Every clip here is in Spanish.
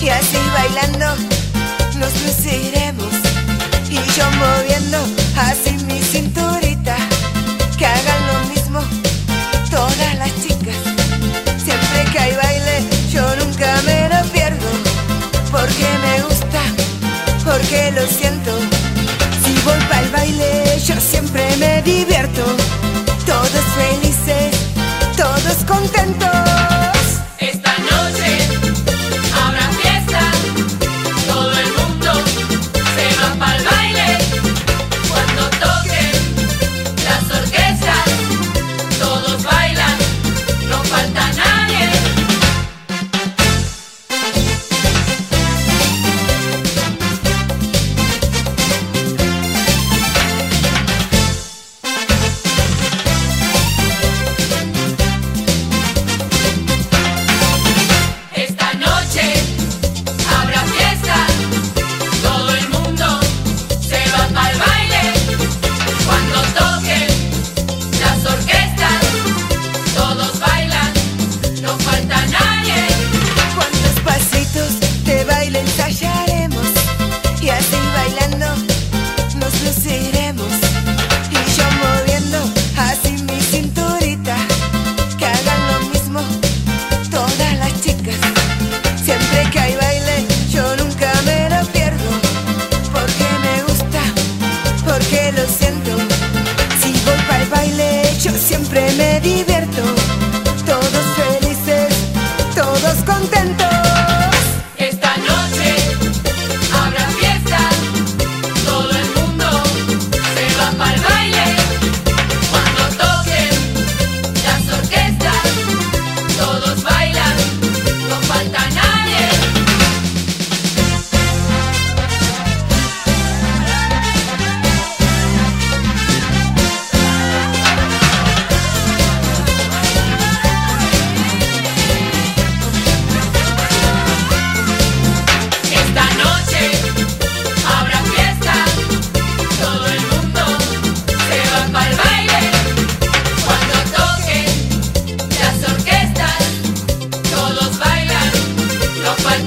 y así bailando nos luciremos. Y yo moviendo así mi cinturita que hagan lo mismo todas las chicas. Siempre que hay baile yo nunca me lo pierdo porque me gusta porque lo siento. Si voy para el baile yo siempre me divierto todos felices todos contentos.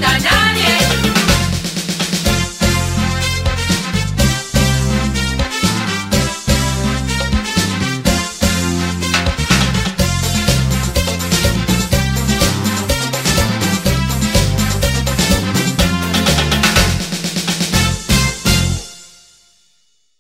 Quintanal.